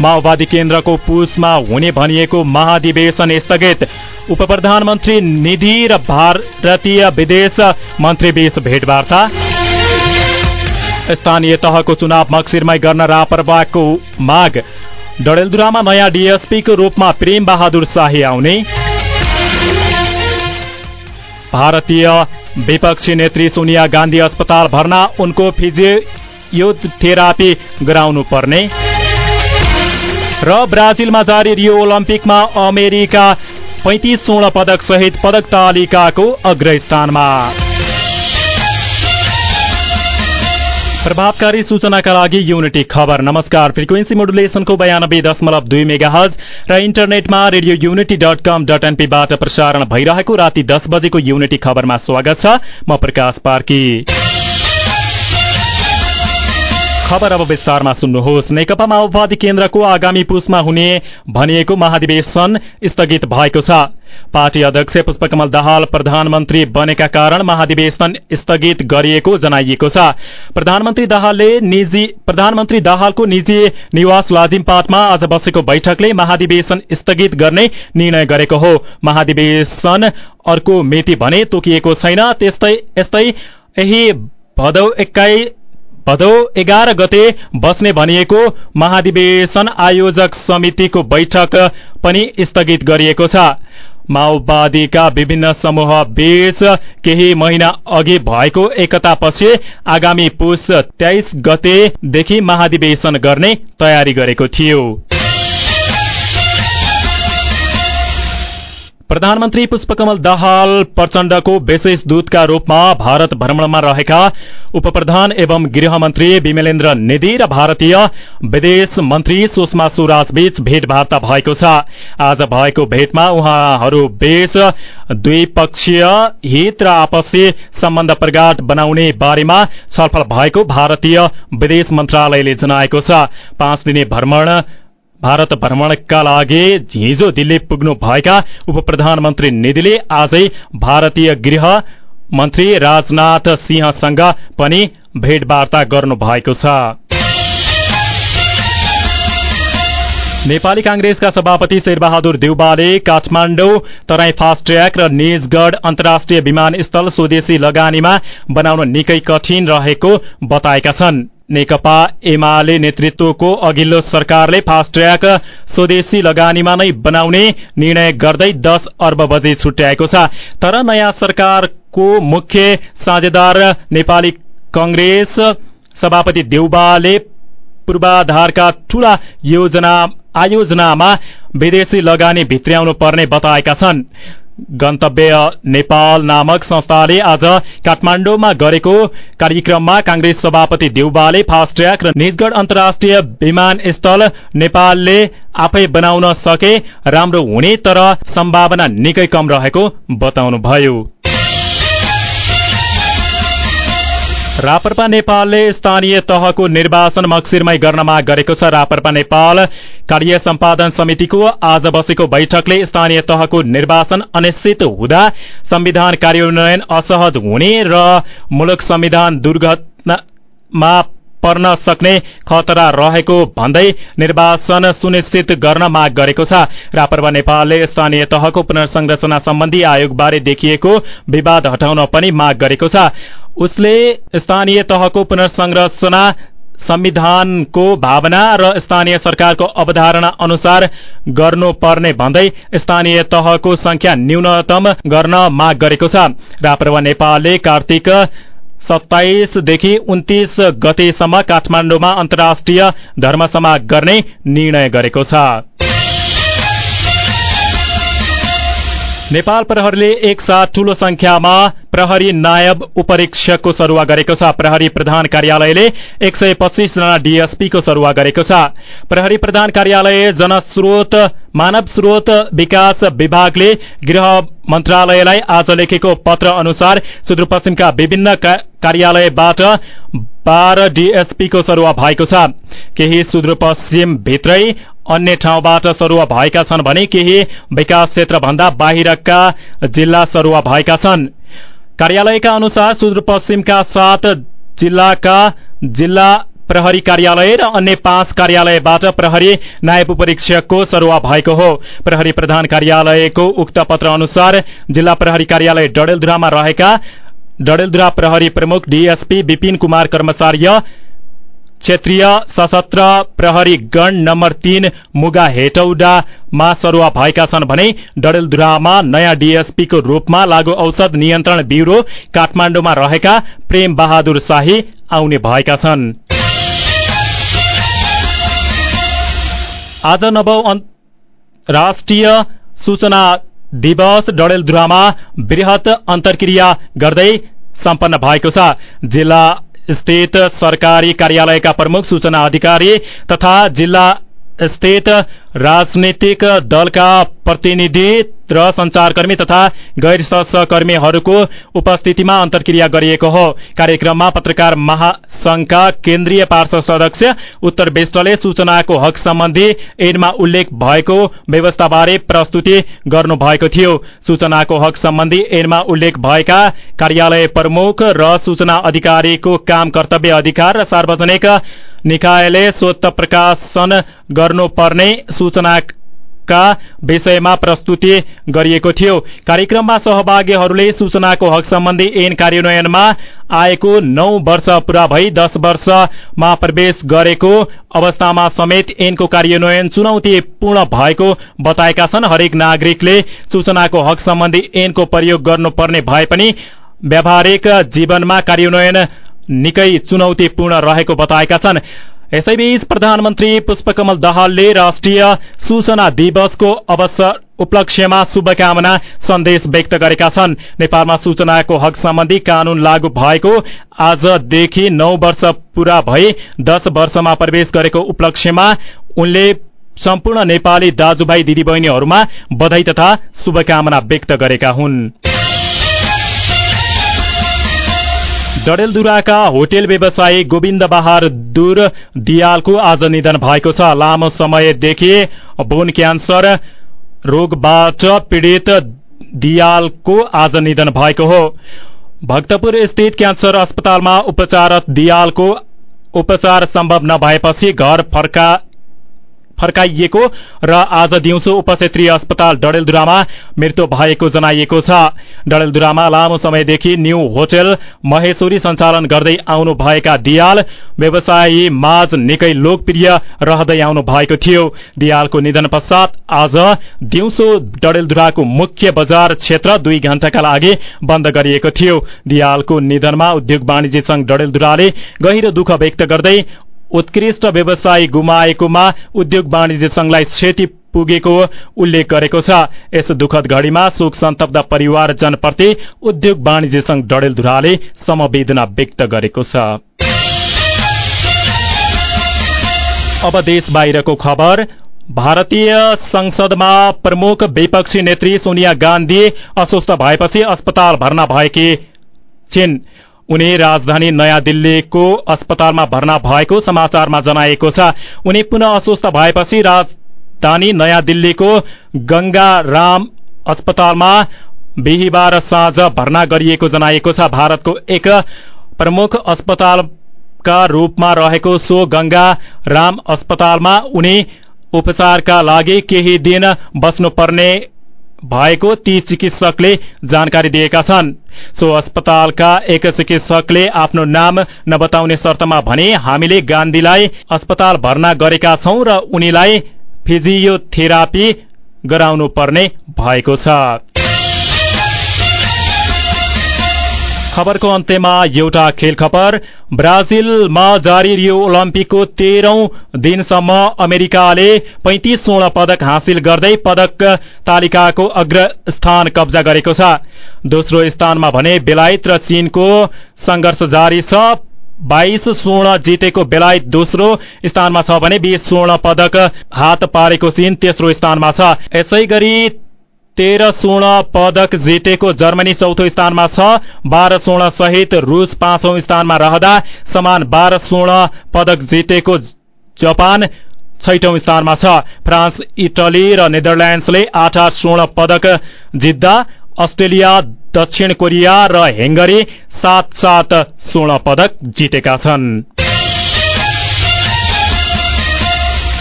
माओवादी केन्द्रको पुसमा हुने भनिएको महाधिवेशन स्थगित। उप प्रधानमन्त्री निधि र भारतीय विदेश मन्त्रीबीच भेटवार्ता। स्थानीय तहको चुनाव मक्सिरमै गर्न रापरवाको माग। डडेलधुरामा नयाँ डीएसपीको रूपमा प्रेम बहादुर शाही आउने। भारतीय विपक्षी नेत्री सोनिया गान्धी अस्पताल भर्ना उनको फिजियोथेरापी गराउनु पर्ने। र ब्राजिलमा जारी रियो ओलम्पिकमा अमेरिका पैंतिस स्वर्ण पदक सहित पदक तालिकाको अग्रस्थानमा। प्रभावकारी सूचनाका लागि युनिटी खबर। नमस्कार। फ्रिक्वेन्सी मोडुलेसनको बयानब्बे दशमलव दुई मेगा हज र इन्टरनेटमा radio unity dot com dot एनपीबाट प्रसारण भइरहेको राति दस बजेको युनिटी खबरमा स्वागत छ। म प्रकाश पार्की। खबर अब विस्तारमा सुन्नुहोस्। नेकपा माओवादी केन्द्रको आगामी पुसमा हुने भनिएको महाधिवेशन स्थगित भएको छ। पार्टी अध्यक्ष पुष्पकमल दाहाल प्रधानमन्त्री बनेका कारण महाधिवेशन स्थगित गरिएको जनाइएको छ। प्रधानमन्त्री दाहालले निजी प्रधानमन्त्री दाहालको निजी निवास लाजिमपाटमा आज बसेको बैठकले महाधिवेशन स्थगित गर्ने निर्णय गरेको हो। महाधिवेशन अर्को मिति भने तोकिएको छैन। त्यस्तै यस्तै यही भदौ एक्काई भदौ एघार गते बस्ने भनिएको महाधिवेशन आयोजक समितिको बैठक पनि स्थगित गरिएको छ। माओवादीका विभिन्न समूह बीच केही महिना अघि भएको एकतापछि आगामी पुष तेइस गतेदेखि महाधिवेशन गर्ने तयारी गरेको थियो। प्रधानमन्त्री पुष्पकमल दाहाल प्रचण्डको विशेष दूतका रूपमा भारत भ्रमणमा रहेका उप प्रधान एवं गृहमन्त्री विमलेन्द्र निधि र भारतीय विदेश मन्त्री सुषमा स्वराज बीच भेटवार्ता भएको छ। आज भएको भेटमा उहाँहरू बीच द्विपक्षीय हित र आपसी सम्बन्ध प्रगाट बनाउने बारेमा छलफल भएको भारतीय विदेश मन्त्रालयले जनाएको छ। पाँच दिने भ्रमण भारत भ्रमणका लागि हिजो दिल्ली पुग्नु भएका उप प्रधानमन्त्री निधिले आजै भारतीय गृह मन्त्री राजनाथ सिंहसँग पनि भेटवार्ता गर्नु भएको छ नेपाली कांग्रेसका सभापति शेरबहादुर देउबाले काठमाडौँ तराई फास्ट ट्र्याक र निजगढ अन्तर्राष्ट्रिय विमानस्थल स्वदेशी लगानीमा बनाउन निकै कठिन रहेको बताएका छन् नेकपा एमाले नेतृत्वको अघिल्लो सरकारले फास्ट ट्र्याक स्वदेशी लगानीमा नै बनाउने निर्णय गर्दै दश अर्ब बजे छुट्याएको छ। तर नयाँ सरकारको मुख्य साझेदार नेपाली कंग्रेस सभापति देउबाले पूर्वाधारका ठूला योजना आयोजनामा विदेशी लगानी भित्र्याउनु पर्ने बताएका छन्। गन्तव्य नेपाल नामक संस्थाले आज काठमाण्डुमा गरेको कार्यक्रममा कांग्रेस सभापति देउबाले फास्ट ट्र्याक र निजगढ अन्तर्राष्ट्रिय विमानस्थल नेपालले आफै बनाउन सके राम्रो हुने तर सम्भावना निकै कम रहेको बताउनुभयो। रापरपा नेपालले स्थानीय तहको निर्वाचन मक्सिरमै गर्न माग गरेको छ। रापरपा नेपाल कार्य सम्पादन समितिको आज बसेको बैठकले स्थानीय तहको निर्वाचन अनिश्चित हुँदा संविधान कार्यान्वयन असहज हुने र मुलुक संविधान दुर्घटनामा पर्न सक्ने खतरा रहेको भन्दै निर्वाचन सुनिश्चित गर्न माग गरेको छ। रापरवा नेपालले स्थानीय तहको पुनर्संरचना सम्बन्धी आयोगबारे देखिएको विवाद हटाउन पनि माग गरेको छ। उसले स्थानीय तहको पुनर्संरचना संविधानको भावना र स्थानीय सरकारको अवधारणा अनुसार गर्नुपर्ने भन्दै स्थानीय तहको संख्या न्यूनतम गर्न माग गरेको छ। रापरवा नेपालले कार्तिक सत्ताइसदेखि उन्तिस गतेसम्म काठमाडौँमा अन्तर्राष्ट्रिय धर्मसभा गर्ने निर्णय गरेको छ। नेपाल प्रहरीले एक साथ ठूलो संख्यामा प्रहरी नायब उपरीक्षकको सरुवा गरेको छ। प्रहरी प्रधान कार्यालयले एक सय पच्चीस जना डीएसपीको सरुवा गरेको छ। प्रहरी प्रधान कार्यालय जनस्रोत मानव स्रोत विकास विभागले गृह मन्त्रालयलाई आज लेखेको पत्र अनुसार सुदूरपश्चिमका विभिन्न कार्यालयबाट बाह्र डीएसपीको सरुवा भएको छ। केही सुदूरपश्चिम भित्रै अन्य ठाउँबाट सरुवा भएका छन् भने केही विकास क्षेत्र भन्दा बाहिरका जिल्ला सरुवा भएका छन्। कार्यालयका अनुसार सुदूरपश्चिमका सात जिल्लाका जिल्ला प्रहरी कार्यालय र अन्य पाँच कार्यालयबाट प्रहरी नायब परीक्षकको सरुवा भएको हो। प्रहरी प्रधान कार्यालयको उक्त पत्र अनुसार जिल्ला प्रहरी कार्यालय डडेलधुरामा रहेका डडेलधुरा प्रहरी प्रमुख डीएसपी विपिन कुमार कर्मचार्य क्षेत्रीय सशस्त्र प्रहरी गण नम्बर तीन मुगा हेटौडामा सरुवा भएका छन् भने डडेलधुरामा नयाँ डीएसपीको रूपमा लागू औषध नियन्त्रण ब्यूरो काठमाडौँमा रहेका प्रेम बहादुर शाही आउने भएका छन्। आज नव राष्ट्रिय सूचना दिवस डडेलधुरामा वृहत अन्तर्क्रिया गर्दै सम्पन्न भएको छ। जिल्ला स्थित सरकारी कार्यालय का प्रमुख सूचना अधिकारी तथा जिला स्थित राजनीतिक दलका प्रतिनिधि र संचारकर्मी तथा गैर सहकर्मीहरूको उपस्थितिमा अन्तर्क्रिया गरिएको हो। कार्यक्रममा पत्रकार महासंघका केन्द्रीय पार्षद सदस्य उत्तर विष्टले सूचनाको हक सम्बन्धी ऐनमा उल्लेख भएको व्यवस्थाबारे प्रस्तुति गर्नुभएको थियो। सूचनाको हक सम्बन्धी ऐनमा उल्लेख भएका कार्यालय प्रमुख र सूचना अधिकारीको काम कर्तव्य अधिकार र सार्वजनिक निकायले स्वत प्रकाशन गर्नुपर्ने सूचनाका विषयमा प्रस्तुति गरिएको थियो। कार्यक्रममा सहभागीहरूले सूचनाको हक सम्बन्धी ऐन कार्यान्वयनमा आएको नौ वर्ष पूरा भई दश वर्षमा प्रवेश गरेको अवस्थामा समेत ऐनको कार्यान्वयन चुनौतीपूर्ण भएको बताएका छन्। हरेक नागरिकले सूचनाको हक सम्बन्धी ऐनको प्रयोग गर्नुपर्ने भए पनि व्यावहारिक जीवनमा कार्यान्वयन निकै चुनौतीपूर्ण रहेको बताएका छन्। यसैबीच प्रधानमन्त्री पुष्पकमल दाहालले राष्ट्रिय सूचना दिवसको अवसर उपलक्ष्यमा शुभकामना सन्देश व्यक्त गरेका छन्। नेपालमा सूचनाको हक सम्बन्धी कानून लागू भएको आजदेखि नौ वर्ष पूरा भई दश वर्षमा प्रवेश गरेको उपलक्ष्यमा उनले सम्पूर्ण नेपाली दाजुभाइ दिदीबहिनीहरूमा बधाई तथा शुभकामना व्यक्त गरेका हुन्। डडेलधुराका होटेल व्यवसायी गोविन्द बहादुर दियालको आज निधन भएको छ। लामो समयदेखि बोन क्यान्सर रोगबाट पीड़ित दियालको आज निधन भएको हो। भक्तपुर स्थित क्यान्सर अस्पतालमा उपचारत दियालको उपचार सम्भव नभएपछि घर फर्का फर्काइएको र आज दिउँसो उपक्षेत्रीय अस्पताल डडेलधुरामा मृत्यु भएको जनाइएको छ। डडेलधुरामा लामो समयदेखि न्यू होटल महेश्वरी सञ्चालन गर्दै आउनु भएका दियाल व्यवसायी माझ निकै लोकप्रिय रहँदै आउनु भएको थियो। दियालको निधन पश्चात आज दिउँसो डडेलधुराको मुख्य बजार क्षेत्र दुई घण्टाका लागि बन्द गरिएको थियो। दियालको निधनमा उद्योग वाणिज्य संघ डडेलधुराले गहिरो दुःख व्यक्त गर्दै उत्कृष्ट व्यवसाय गुमाएकोमा उद्योग वाणिज्य संघलाई क्षति पुगेको उल्लेख गरेको छ। यस दुखद घड़ीमा शोक सन्तप्त परिवारजनप्रति उद्योग वाणिज्य संघ डडेलधुराले समवेदना व्यक्त गरेको छ। अब देश बाहिरको खबर। भारतीय संसदमा प्रमुख विपक्षी नेत्री सोनिया गान्धी अस्वस्थ भएपछि अस्पताल भर्ना भएकी छिन्। उनी राजधानी नयाँ दिल्लीको अस्पतालमा भर्ना भएको समाचारमा जनाएको छ। उनी पुनः अस्वस्थ भएपछि राजधानी नयाँ दिल्लीको गंगा राम अस्पतालमा बिहिबार साँझ भर्ना गरिएको जनाइएको छ। भारतको एक प्रमुख अस्पतालका रूपमा रहेको सो गंगा राम अस्पतालमा उनी उपचारका लागि केही दिन बस्नुपर्ने भएको ती चिकित्सकले जानकारी दिएका छन्। सो अस्पतालका एक चिकित्सकले आफ्नो नाम नबताउने शर्तमा भने हामीले गान्धीलाई अस्पताल भर्ना गरेका छौं र उनीलाई फिजियोथेरापी गराउनु पर्ने भएको छ। खबरको अन्त्यमा एउटा खेल खबर। ब्राजिलमा जारी रियो ओलम्पिकको तेह्रौं दिनसम्म अमेरिकाले पैंतिस स्वर्ण पदक हासिल गर्दै पदक तालिकाको अग्र स्थान कब्जा गरेको छ। दोस्रो स्थानमा भने बेलायत र चीनको संघर्ष जारी छ। बाइस स्वर्ण जितेको बेलायत दोस्रो स्थानमा छ भने बीस स्वर्ण पदक हात पारेको चीन तेस्रो स्थानमा छ। यसै गरी तेह्र स्वर्ण पदक जितेको जर्मनी चौथो स्थानमा छ बाह्र स्वर्ण सहित रूस पाँचौं स्थानमा रहँदा समान बाह्र स्वर्ण पदक जितेको जापान छैटौं स्थानमा छ। फ्रान्स इटली र नेदरल्याण्ड्सले आठ आठ स्वर्ण पदक जित्दा अस्ट्रेलिया दक्षिण कोरिया र हेंगरी सात सात स्वर्ण पदक जितेका छन्।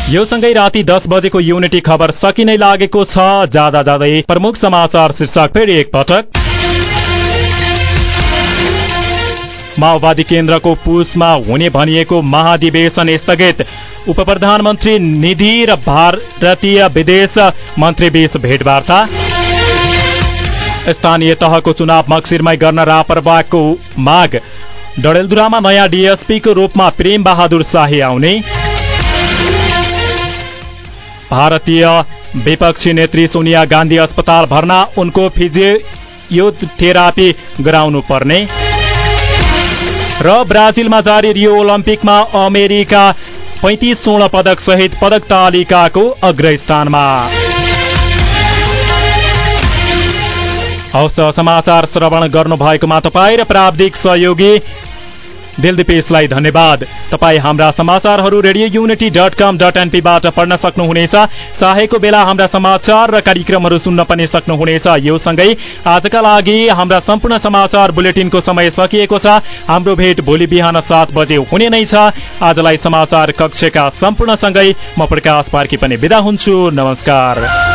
यो सँगै राति दस बजेको युनिटी खबर सकिनै लागेको छ। जाँदा जाँदै प्रमुख समाचार शीर्षक फेरि एकपटक। माओवादी केन्द्रको पुसमा हुने भनिएको महाधिवेशन स्थगित। उप प्रधानमन्त्री निधि र भारतीय विदेश मन्त्री बीच भेटवार्ता। स्थानीय तहको चुनाव मक्सिरमै गर्न रापरवाको माग। डडेलधुरामा नयाँ डिएसपीको रूपमा प्रेम बहादुर शाही आउने। भारतीय विपक्षी नेत्री सोनिया गान्धी अस्पताल भर्ना। उनको फिजियोथेरापी गराउनु पर्ने। र ब्राजिलमा जारी रियो ओलम्पिकमा अमेरिका पैँतिस स्वर्ण पदक सहित पदक तालिकाको अग्रस्थानमा। हौस् समाचार श्रवण गर्नुभएकोमा तपाईँ र प्राविधिक सहयोगी दिलदीपेशलाई धन्यवाद। तपाईँ हाम्रा समाचारहरू radio unity dot com dot एनपीबाट पढ्न सक्नुहुनेछ। चाहेको बेला हाम्रा समाचार र कार्यक्रमहरू सुन्न पनि सक्नुहुनेछ। यो सँगै आजका लागि हाम्रा सम्पूर्ण समाचार बुलेटिनको समय सकिएको छ। हाम्रो भेट भोलि बिहान सात बजे हुने नै छ। आजलाई समाचार कक्षका सम्पूर्णसँगै म प्रकाश पार्की पनि विदा हुन्छु। नमस्कार।